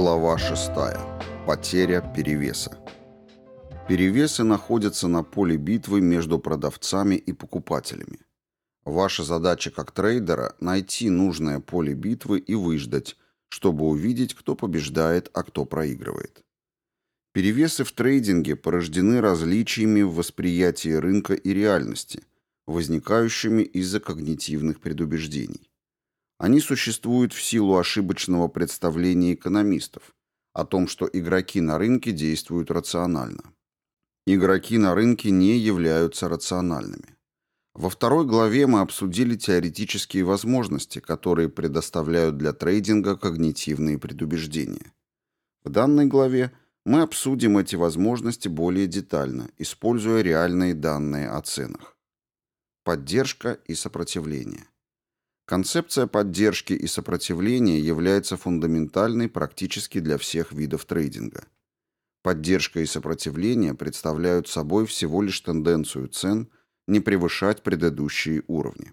Глава 6. Потеря перевеса. Перевесы находятся на поле битвы между продавцами и покупателями. Ваша задача как трейдера – найти нужное поле битвы и выждать, чтобы увидеть, кто побеждает, а кто проигрывает. Перевесы в трейдинге порождены различиями в восприятии рынка и реальности, возникающими из-за когнитивных предубеждений. Они существуют в силу ошибочного представления экономистов о том, что игроки на рынке действуют рационально. Игроки на рынке не являются рациональными. Во второй главе мы обсудили теоретические возможности, которые предоставляют для трейдинга когнитивные предубеждения. В данной главе мы обсудим эти возможности более детально, используя реальные данные о ценах. Поддержка и сопротивление. Концепция поддержки и сопротивления является фундаментальной практически для всех видов трейдинга. Поддержка и сопротивление представляют собой всего лишь тенденцию цен не превышать предыдущие уровни.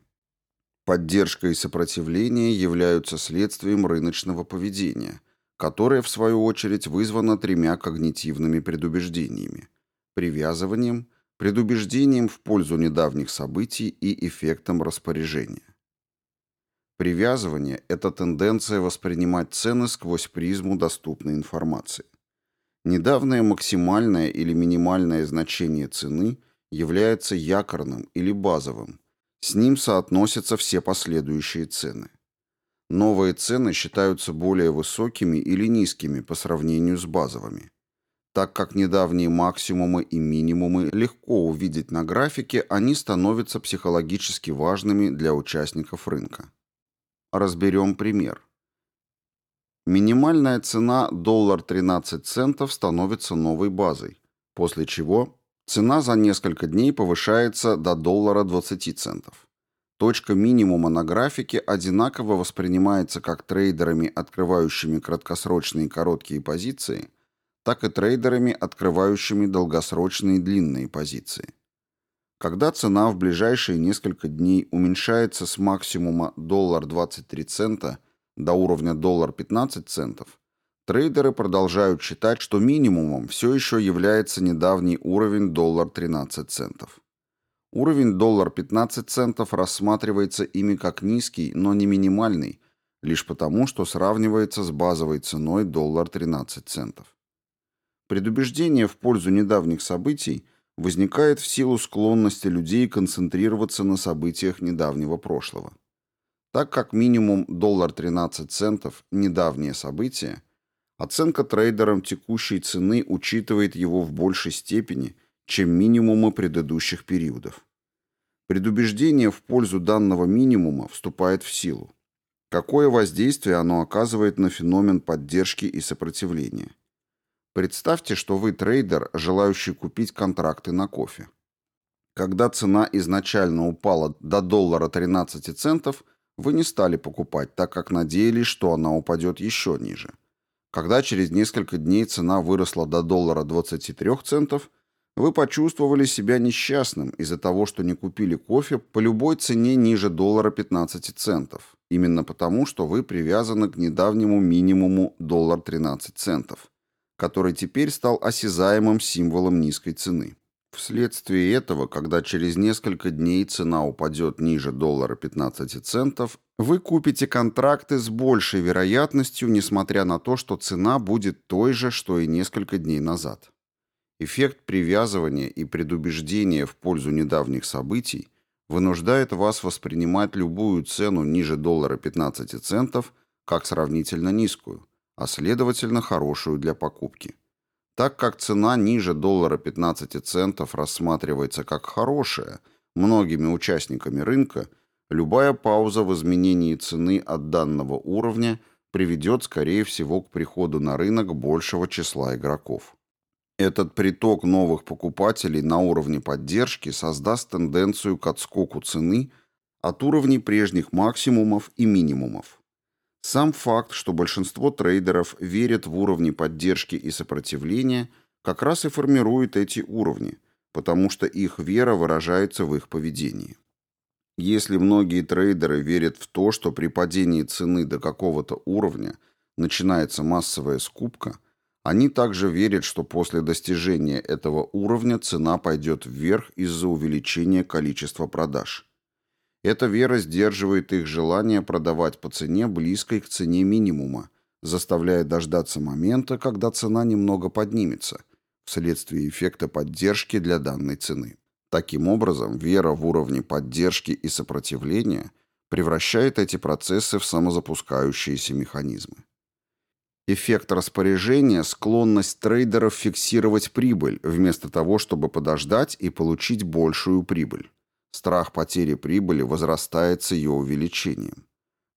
Поддержка и сопротивление являются следствием рыночного поведения, которое, в свою очередь, вызвано тремя когнитивными предубеждениями – привязыванием, предубеждением в пользу недавних событий и эффектом распоряжения. Привязывание – это тенденция воспринимать цены сквозь призму доступной информации. Недавнее максимальное или минимальное значение цены является якорным или базовым. С ним соотносятся все последующие цены. Новые цены считаются более высокими или низкими по сравнению с базовыми. Так как недавние максимумы и минимумы легко увидеть на графике, они становятся психологически важными для участников рынка. Разберем пример. Минимальная цена доллар 13 центов становится новой базой, после чего цена за несколько дней повышается до доллара 20 центов. Точка минимума на графике одинаково воспринимается как трейдерами, открывающими краткосрочные короткие позиции, так и трейдерами, открывающими долгосрочные длинные позиции. Когда цена в ближайшие несколько дней уменьшается с максимума доллар 23 цента до уровня доллар 15 центов, трейдеры продолжают считать, что минимумом все еще является недавний уровень доллар 13 центов. Уровень доллар 15 центов рассматривается ими как низкий, но не минимальный, лишь потому, что сравнивается с базовой ценой доллар 13 центов. Предубеждение в пользу недавних событий – возникает в силу склонности людей концентрироваться на событиях недавнего прошлого. Так как минимум доллар 13 центов – недавнее событие, оценка трейдером текущей цены учитывает его в большей степени, чем минимумы предыдущих периодов. Предубеждение в пользу данного минимума вступает в силу. Какое воздействие оно оказывает на феномен поддержки и сопротивления? Представьте, что вы трейдер, желающий купить контракты на кофе. Когда цена изначально упала до доллара 13 центов, вы не стали покупать, так как надеялись, что она упадет еще ниже. Когда через несколько дней цена выросла до доллара 23 центов, вы почувствовали себя несчастным из-за того, что не купили кофе по любой цене ниже доллара 15 центов, именно потому, что вы привязаны к недавнему минимуму доллар 13 центов который теперь стал осязаемым символом низкой цены. Вследствие этого, когда через несколько дней цена упадет ниже доллара 15 центов, вы купите контракты с большей вероятностью, несмотря на то, что цена будет той же, что и несколько дней назад. Эффект привязывания и предубеждения в пользу недавних событий вынуждает вас воспринимать любую цену ниже доллара 15 центов как сравнительно низкую – а следовательно хорошую для покупки. Так как цена ниже доллара 15 центов рассматривается как хорошая многими участниками рынка, любая пауза в изменении цены от данного уровня приведет, скорее всего, к приходу на рынок большего числа игроков. Этот приток новых покупателей на уровне поддержки создаст тенденцию к отскоку цены от уровней прежних максимумов и минимумов. Сам факт, что большинство трейдеров верят в уровни поддержки и сопротивления, как раз и формирует эти уровни, потому что их вера выражается в их поведении. Если многие трейдеры верят в то, что при падении цены до какого-то уровня начинается массовая скупка, они также верят, что после достижения этого уровня цена пойдет вверх из-за увеличения количества продаж. Эта вера сдерживает их желание продавать по цене, близкой к цене минимума, заставляя дождаться момента, когда цена немного поднимется, вследствие эффекта поддержки для данной цены. Таким образом, вера в уровне поддержки и сопротивления превращает эти процессы в самозапускающиеся механизмы. Эффект распоряжения – склонность трейдеров фиксировать прибыль, вместо того, чтобы подождать и получить большую прибыль. Страх потери прибыли возрастает с ее увеличением.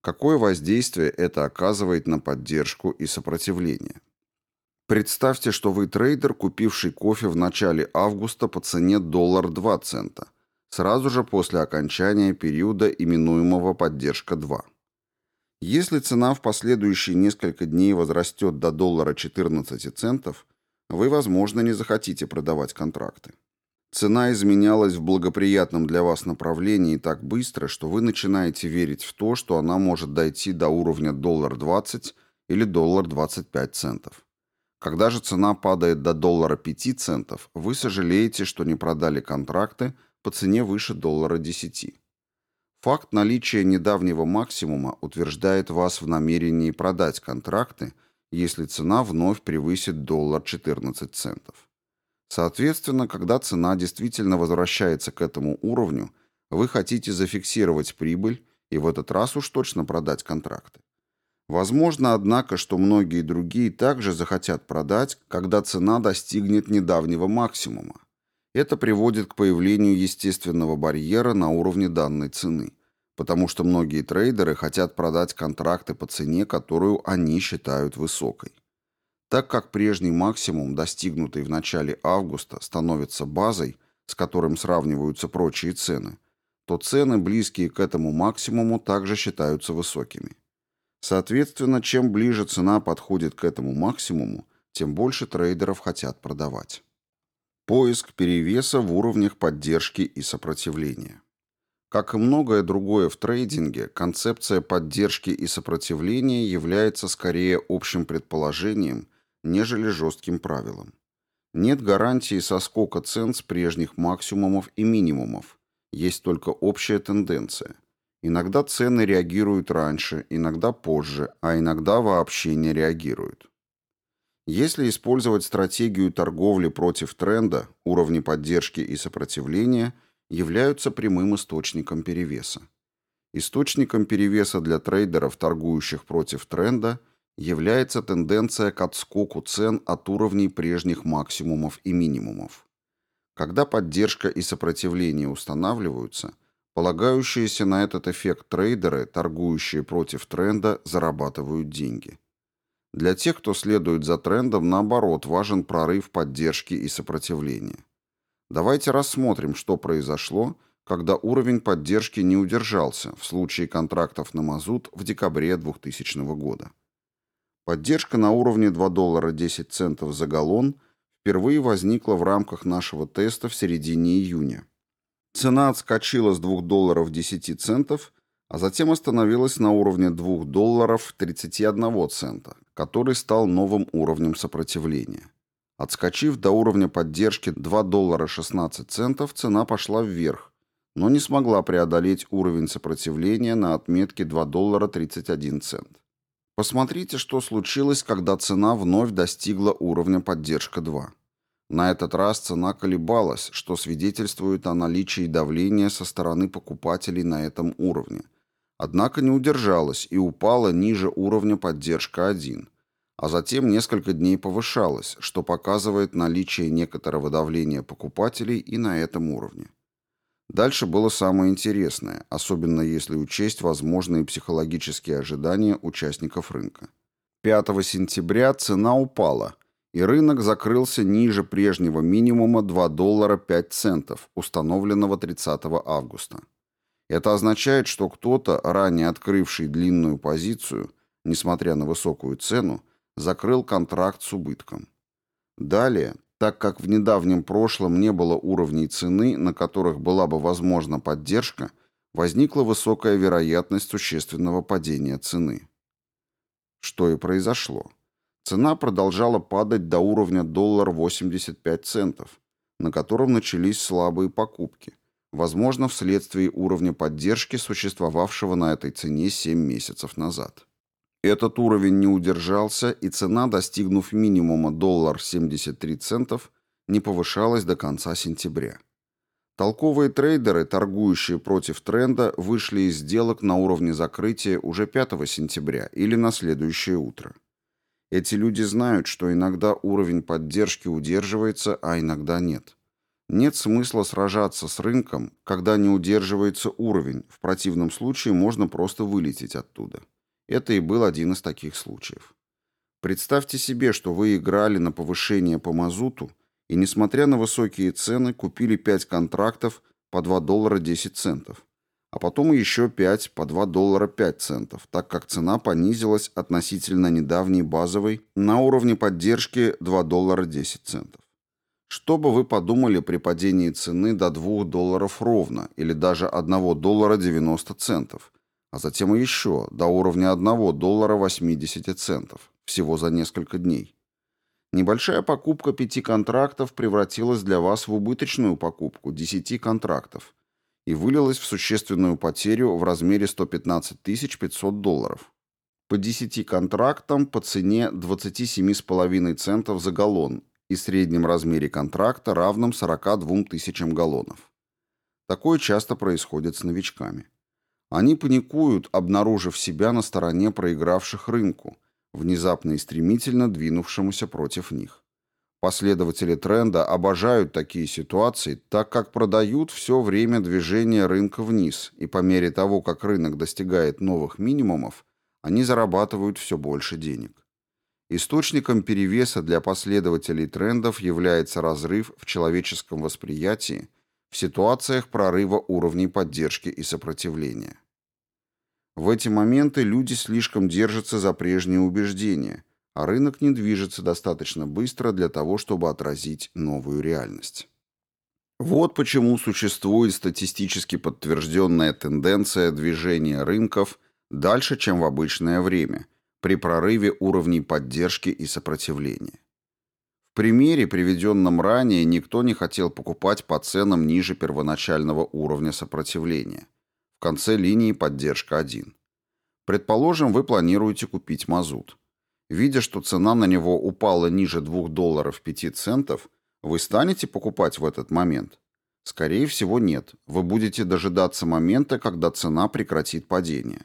Какое воздействие это оказывает на поддержку и сопротивление? Представьте, что вы трейдер, купивший кофе в начале августа по цене доллар 2 цента, сразу же после окончания периода, именуемого «поддержка 2». Если цена в последующие несколько дней возрастет до доллара 14 центов, вы, возможно, не захотите продавать контракты. Цена изменялась в благоприятном для вас направлении так быстро, что вы начинаете верить в то, что она может дойти до уровня доллар 20 или доллар 25 центов. Когда же цена падает до доллара 5 центов, вы сожалеете, что не продали контракты по цене выше доллара 10. Факт наличия недавнего максимума утверждает вас в намерении продать контракты, если цена вновь превысит доллар 14 центов. Соответственно, когда цена действительно возвращается к этому уровню, вы хотите зафиксировать прибыль и в этот раз уж точно продать контракты. Возможно, однако, что многие другие также захотят продать, когда цена достигнет недавнего максимума. Это приводит к появлению естественного барьера на уровне данной цены, потому что многие трейдеры хотят продать контракты по цене, которую они считают высокой. Так как прежний максимум, достигнутый в начале августа, становится базой, с которым сравниваются прочие цены, то цены, близкие к этому максимуму, также считаются высокими. Соответственно, чем ближе цена подходит к этому максимуму, тем больше трейдеров хотят продавать. Поиск перевеса в уровнях поддержки и сопротивления. Как и многое другое в трейдинге, концепция поддержки и сопротивления является скорее общим предположением, нежели жестким правилом. Нет гарантии соскока цен с прежних максимумов и минимумов, есть только общая тенденция. Иногда цены реагируют раньше, иногда позже, а иногда вообще не реагируют. Если использовать стратегию торговли против тренда, уровни поддержки и сопротивления являются прямым источником перевеса. Источником перевеса для трейдеров, торгующих против тренда, является тенденция к отскоку цен от уровней прежних максимумов и минимумов. Когда поддержка и сопротивление устанавливаются, полагающиеся на этот эффект трейдеры, торгующие против тренда, зарабатывают деньги. Для тех, кто следует за трендом, наоборот, важен прорыв поддержки и сопротивления. Давайте рассмотрим, что произошло, когда уровень поддержки не удержался в случае контрактов на мазут в декабре 2000 года. Поддержка на уровне 2 доллара 10 центов за галлон впервые возникла в рамках нашего теста в середине июня. Цена отскочила с 2 долларов 10 центов а затем остановилась на уровне 2 долларов 31 цента, который стал новым уровнем сопротивления. Отскочив до уровня поддержки 2 доллара 16 центов, цена пошла вверх, но не смогла преодолеть уровень сопротивления на отметке 2 доллара 31 цент. Посмотрите, что случилось, когда цена вновь достигла уровня поддержка 2. На этот раз цена колебалась, что свидетельствует о наличии давления со стороны покупателей на этом уровне – однако не удержалась и упала ниже уровня поддержка 1, а затем несколько дней повышалась, что показывает наличие некоторого давления покупателей и на этом уровне. Дальше было самое интересное, особенно если учесть возможные психологические ожидания участников рынка. 5 сентября цена упала, и рынок закрылся ниже прежнего минимума 2 доллара 5 центов, установленного 30 августа. Это означает, что кто-то, ранее открывший длинную позицию, несмотря на высокую цену, закрыл контракт с убытком. Далее, так как в недавнем прошлом не было уровней цены, на которых была бы возможна поддержка, возникла высокая вероятность существенного падения цены. Что и произошло. Цена продолжала падать до уровня доллар 85 центов, на котором начались слабые покупки, возможно, вследствие уровня поддержки, существовавшего на этой цене 7 месяцев назад. Этот уровень не удержался, и цена, достигнув минимума доллар 73 центов, не повышалась до конца сентября. Толковые трейдеры, торгующие против тренда, вышли из сделок на уровне закрытия уже 5 сентября или на следующее утро. Эти люди знают, что иногда уровень поддержки удерживается, а иногда нет. Нет смысла сражаться с рынком, когда не удерживается уровень, в противном случае можно просто вылететь оттуда. Это и был один из таких случаев. Представьте себе, что вы играли на повышение по мазуту и, несмотря на высокие цены, купили 5 контрактов по 2 доллара 10 центов, а потом еще 5 по 2 доллара 5 центов, так как цена понизилась относительно недавней базовой на уровне поддержки 2 доллара 10 центов. Что бы вы подумали при падении цены до 2 долларов ровно или даже 1 доллара 90 центов, а затем еще до уровня 1 доллара 80 центов, всего за несколько дней. Небольшая покупка пяти контрактов превратилась для вас в убыточную покупку 10 контрактов и вылилась в существенную потерю в размере 115 500 долларов. По 10 контрактам по цене 27,5 центов за галлон и среднем размере контракта, равном 42 тысячам галлонов. Такое часто происходит с новичками. Они паникуют, обнаружив себя на стороне проигравших рынку, внезапно и стремительно двинувшемуся против них. Последователи тренда обожают такие ситуации, так как продают все время движения рынка вниз, и по мере того, как рынок достигает новых минимумов, они зарабатывают все больше денег. Источником перевеса для последователей трендов является разрыв в человеческом восприятии – в ситуациях прорыва уровней поддержки и сопротивления. В эти моменты люди слишком держатся за прежние убеждения, а рынок не движется достаточно быстро для того, чтобы отразить новую реальность. Вот почему существует статистически подтвержденная тенденция движения рынков дальше, чем в обычное время, при прорыве уровней поддержки и сопротивления. Примере, приведенном ранее, никто не хотел покупать по ценам ниже первоначального уровня сопротивления. В конце линии поддержка 1. Предположим, вы планируете купить мазут. Видя, что цена на него упала ниже 2 долларов 5 центов, вы станете покупать в этот момент? Скорее всего, нет. Вы будете дожидаться момента, когда цена прекратит падение.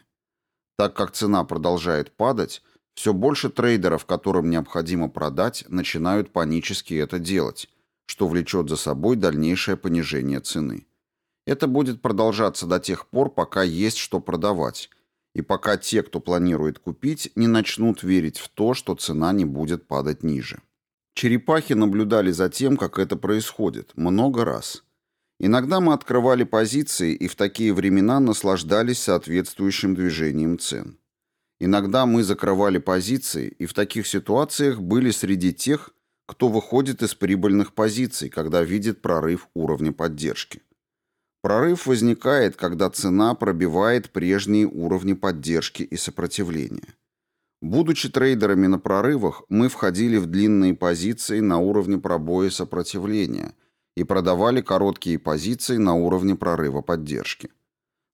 Так как цена продолжает падать, все больше трейдеров, которым необходимо продать, начинают панически это делать, что влечет за собой дальнейшее понижение цены. Это будет продолжаться до тех пор, пока есть что продавать, и пока те, кто планирует купить, не начнут верить в то, что цена не будет падать ниже. Черепахи наблюдали за тем, как это происходит, много раз. Иногда мы открывали позиции и в такие времена наслаждались соответствующим движением цен. Иногда мы закрывали позиции и в таких ситуациях были среди тех, кто выходит из прибыльных позиций, когда видит прорыв уровня поддержки. Прорыв возникает, когда цена пробивает прежние уровни поддержки и сопротивления. Будучи трейдерами на прорывах, мы входили в длинные позиции на уровне пробоя сопротивления и продавали короткие позиции на уровне прорыва поддержки.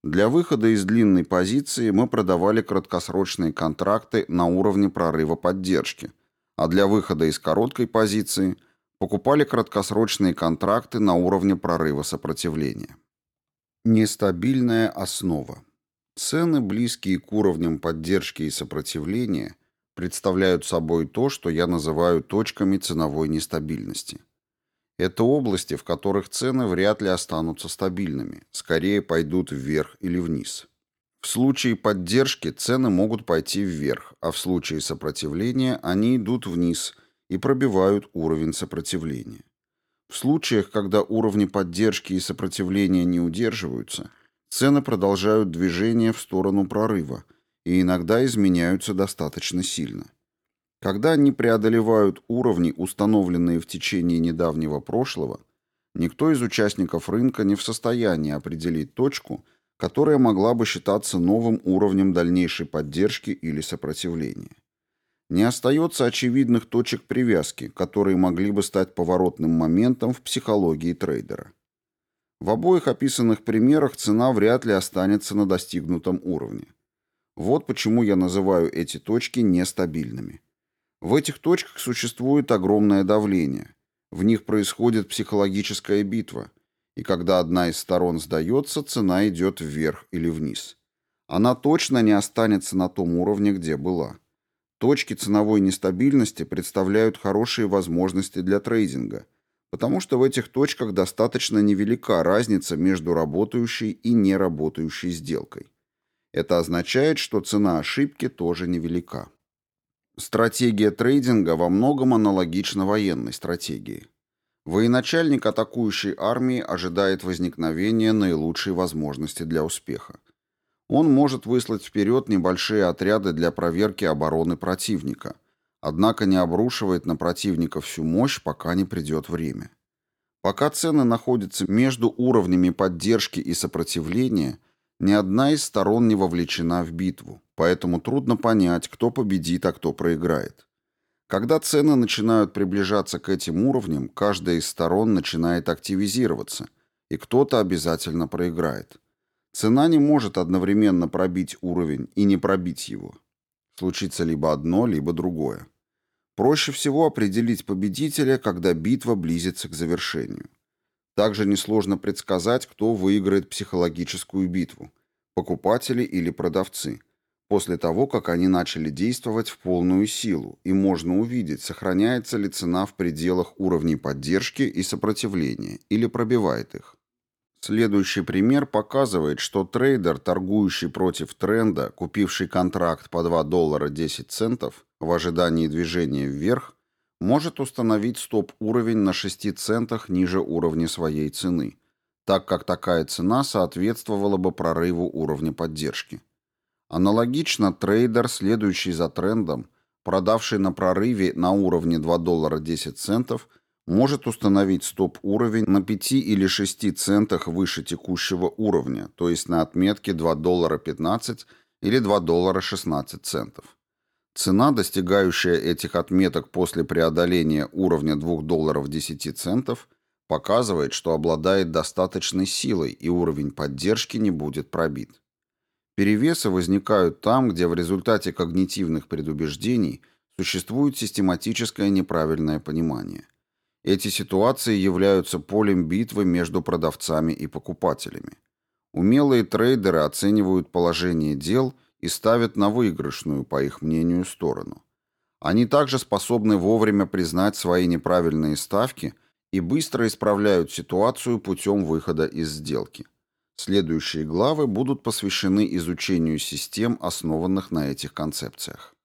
Для выхода из длинной позиции мы продавали краткосрочные контракты на уровне прорыва поддержки, а для выхода из короткой позиции покупали краткосрочные контракты на уровне прорыва сопротивления. Нестабильная основа. Цены, близкие к уровням поддержки и сопротивления, представляют собой то, что я называю точками ценовой нестабильности – это области, в которых цены вряд ли останутся стабильными, скорее пойдут вверх или вниз. В случае поддержки цены могут пойти вверх, а в случае сопротивления они идут вниз и пробивают уровень сопротивления. В случаях, когда уровни поддержки и сопротивления не удерживаются, цены продолжают движение в сторону прорыва и иногда изменяются достаточно сильно. Когда они преодолевают уровни, установленные в течение недавнего прошлого, никто из участников рынка не в состоянии определить точку, которая могла бы считаться новым уровнем дальнейшей поддержки или сопротивления. Не остается очевидных точек привязки, которые могли бы стать поворотным моментом в психологии трейдера. В обоих описанных примерах цена вряд ли останется на достигнутом уровне. Вот почему я называю эти точки нестабильными. В этих точках существует огромное давление. В них происходит психологическая битва, и когда одна из сторон сдается, цена идет вверх или вниз. Она точно не останется на том уровне, где была. Точки ценовой нестабильности представляют хорошие возможности для трейдинга, потому что в этих точках достаточно невелика разница между работающей и неработающей сделкой. Это означает, что цена ошибки тоже невелика. Стратегия трейдинга во многом аналогична военной стратегии. Военачальник атакующей армии ожидает возникновения наилучшей возможности для успеха. Он может выслать вперед небольшие отряды для проверки обороны противника, однако не обрушивает на противника всю мощь, пока не придет время. Пока цены находятся между уровнями поддержки и сопротивления, ни одна из сторон не вовлечена в битву, поэтому трудно понять, кто победит, а кто проиграет. Когда цены начинают приближаться к этим уровням, каждая из сторон начинает активизироваться, и кто-то обязательно проиграет. Цена не может одновременно пробить уровень и не пробить его. Случится либо одно, либо другое. Проще всего определить победителя, когда битва близится к завершению. Также несложно предсказать, кто выиграет психологическую битву – покупатели или продавцы, после того, как они начали действовать в полную силу, и можно увидеть, сохраняется ли цена в пределах уровней поддержки и сопротивления или пробивает их. Следующий пример показывает, что трейдер, торгующий против тренда, купивший контракт по 2 доллара 10 центов в ожидании движения вверх, может установить стоп-уровень на 6 центах ниже уровня своей цены, так как такая цена соответствовала бы прорыву уровня поддержки. Аналогично трейдер, следующий за трендом, продавший на прорыве на уровне 2 доллара 10 центов – может установить стоп-уровень на 5 или 6 центах выше текущего уровня, то есть на отметке 2 доллара 15 или 2 доллара 16 центов. Цена, достигающая этих отметок после преодоления уровня 2 долларов 10 центов, показывает, что обладает достаточной силой и уровень поддержки не будет пробит. Перевесы возникают там, где в результате когнитивных предубеждений существует систематическое неправильное понимание. Эти ситуации являются полем битвы между продавцами и покупателями. Умелые трейдеры оценивают положение дел и ставят на выигрышную, по их мнению, сторону. Они также способны вовремя признать свои неправильные ставки и быстро исправляют ситуацию путем выхода из сделки. Следующие главы будут посвящены изучению систем, основанных на этих концепциях.